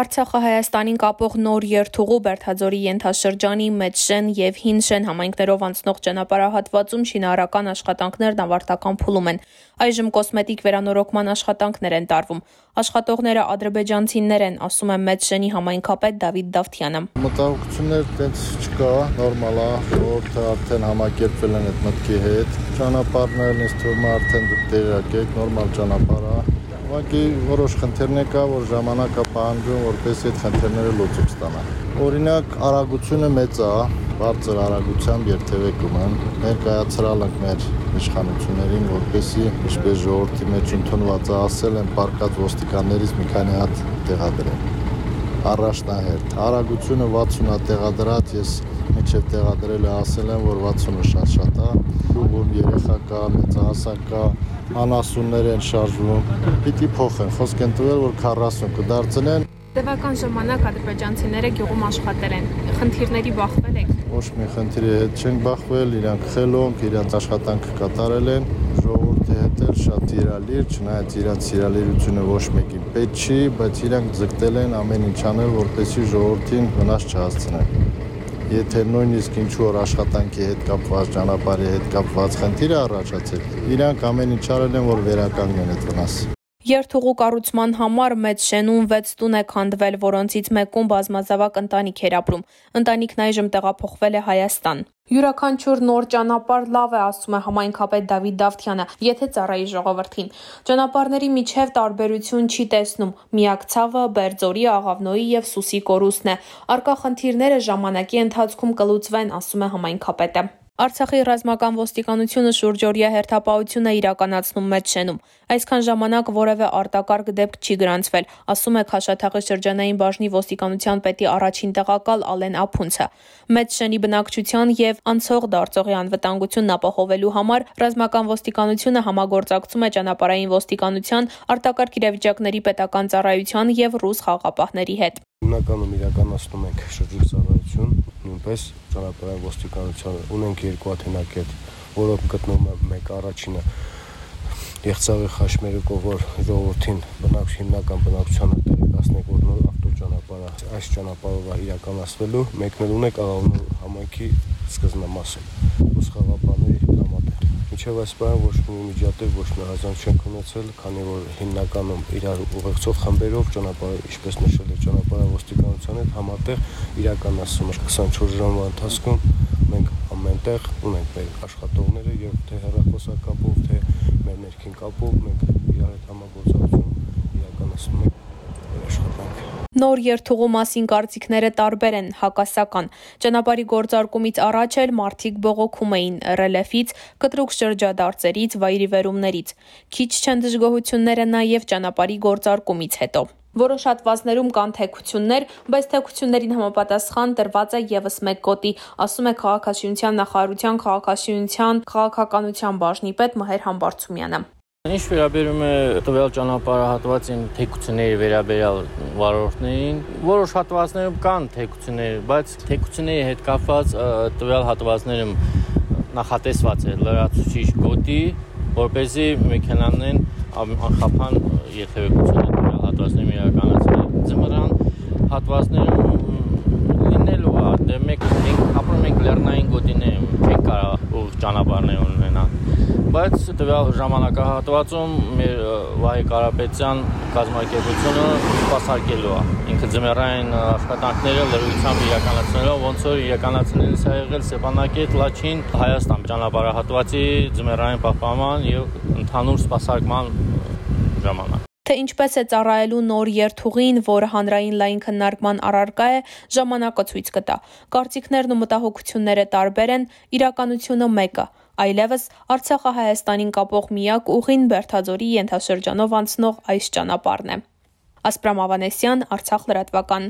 Արցախը Հայաստանին կապող նոր երթուղու Բերթաձորի ենթաշրջանի Մեծշեն եւ Հինշեն համայնքներով անցնող ճանապարհահատվածում շինարարական աշխատանքներն ավարտական փուլում են։ Այժմ կոսմետիկ վերանորոգման աշխատանքներ են տարվում։ Աշխատողները ադրբեջանցիներ են, ասում է Մեծշենի համայնքապետ Դավիթ Դավթյանը։ Մտահոգություններ տենց չկա, նորմալ է, ժողովուրդը արդեն համակերպվել են այդ մտքի հետ։ Ճանապարհներն ինձ թվում է արդեն տեղյակ եք, նորմալ ճանապարհ է Ուղղակի որոշ խնդիրներ կա, որ ժամանակ է պահանջում, որպեսզի այդ խնդիրները լուծում ստանան։ Օրինակ, արագությունը մեծ է, բարձր արագությամբ երթևեկում են։ Ներկայացրալ ենք մեր իշխանություններին, որպեսզի ինչպես ժողովրդի մեջ ընդունված է, ասել են պարկած ոստիկաններից մի քանի հատ տեղադրեն առաջնահերթ։ Արագությունը 60-ա տեղադրած, ես միջև տեղադրել է ասել են, որ 60-ը շատ-շատ է։ Ուղում երեխա կա, մեծահասակ կա, անասուններ են շարժվում։ Պիտի փոխեն, խոսք են տվել, որ 40 կդարձնեն։ Տևական ժամանակ ադրբեջանցիները գյուղում աշխատել են։ Խնդիրների բախվել եք։ Ոչ մի խնդիրի հետ չենք բախվել, իրանք խելոնք, իրանք աշխատանքը կատարել են, ժողովրդի հետ էլ շատ իրալիր, չնայած իրանք իրալիրությունը ոչ մեկին պետք չի, բայց իրանք ձգտել են ամեն ինչ անել, որպեսզի ժողովրդին վնաս չհասցնեն եթե նույնիսկ ինչ որ աշխատանքի հետ կապված, ճանապարհի հետ կապված խնդիր է առաջացել, իրանք ամեն ինչ արել են, որ վերականգնեն այդ վնասը։ Երթուղու կառուցման համար մեծ շենում 6 տուն է քանդվել, որոնցից մեկում բազմազավակ ընտանիք էր ապրում։ Ընտանիքն այժմ տեղափոխվել է Հայաստան։ Յուրաքանչյուր նոր ճանապարհ լավ է, ասում է համայնքապետ Դավիթ Դավթյանը, եթե ծառայի ժողովրդին։ Ճանապարհների միջև տարբերություն չի տեսնում։ Միակ ցավը Բերձորի, Աղավնոյի եւ Սուսի կորուստն է։ Արկա խնդիրները ժամանակի ընթացքում կլուծվեն, ասում է համայնքապետը։ Արցախի ռազմական ոստիկանությունը շուրջօրյա հերթապահություն է իրականացնում Մեծշենում։ Այսքան ժամանակ որևէ արտակարգ դեպք չի գրանցվել, ասում է Խաշաթաղի շրջանային բաժնի ոստիկանության պետի առաջին տեղակալ Ալեն Ափունցը։ Մեծշենի բնակչության եւ անցող դարձողի անվտանգությունն ապահովելու համար ռազմական ոստիկանությունը համագործակցում է ճանապարհային ոստիկանության, արտակարգ իրավիճակների պետական ծառայության եւ ռուս խաղապահների հետ։ Հիմնականում իրականացնում ենք շրջիկ ծառայություն, նույնպես ճանապարհային ոստիկանության ունենք երկու հատենակետ, որոնք գտնվում են մեկ առաջինը Եղցաղի խաշմերուկով, որ ժողովրդին բնակ հիմնական բնակչությանը տեղեկացնենք, որ նոր ավտոճանապարհը այս ճանապարհով է իրականացվելու, մեկնել ունենք Աղավնու համայնքի սկզբնամասում։ Ուսխաղապանների Մինչև այս պահը ոչ մի միջադեպ, ոչ մի հազանգ չենք ունեցել, քանի որ հիմնականում իրար ուղեկցող խմբերով ճանապարհ, ինչպես նշել է ճանապարհոստիկանության հետ համատեղ իրականացում 24 ժամվա ընթացքում մենք ամենտեղ ունենք մեր աշխատողները եւ թե հեռախոսակապով, թե մեր ներքին կապով մենք իրար հետ ենք Նոր երթուղու մասին կարծիքները տարբեր են, հակասական։ Ճանապարհի գործարկումից առաջ էլ մարդիկ բողոքում էին ռելեֆից, կտրուկ շրջադարձերից, վայրիվերումներից։ Քիչ չեն դժգոհությունները նաև ճանապարհի գործարկումից հետո։ Որոշ հատվածներում կան թեկություններ, բայց թեկություններին համապատասխան տրված է եւս մեկ գոտի, ասում է քաղաքաշինության նախարարության քաղաքաշինության քաղաքականության բաժնի պետ Մհեր Համբարձումյանը։ Ինչ վերաբերում է տվյալ ճանապարհահատվածին թեկությունների վերաբերյալ վարորդներին, որոշ հատվածներում կան թեկություններ, բայց թեկությունների հետ կապված տվյալ հատվածներում նախատեսված է լրացուցիչ գոտի, որ เป զի մեքենաներն անխափան երթևեկությունը տվյալ հատվածներում իրականացնել։ Ձմռան հատվածներում լինելու է, դե մեկ մենք ապրում ենք լեռնային գոտիներում, չենք կարող ճանապարհներ բայց տվյալ ժամանակահատվածում մեր Վահե Կարապետյան կազմակերպությունը սպասարկելու է ինքը ձմեռային աշխատանքները լրիվությամբ իրականացնելով ոնց որ իրականացնելիս է եղել Սեպանակետ Լաչին Հայաստան ճանապարհահատվածի ձմեռային պահպանման եւ ընդհանուր սպասարկման ժամանակ թե ինչպես է ծառայելու նոր երթուղին, որը հանրային լայն քննարկման առարկա է, ժամանակը ցույց կտա։ Կարծիքներն ու մտահոգությունները տարբեր են, իրականությունը մեկը։ Այլևս Արցախը Հայաստանին կապող միակ ուղին Բերթաձորի ենթաշրջանով անցնող այս ճանապարհն է։ Ասպրամ Ավանեսյան, Արցախ լրատվական։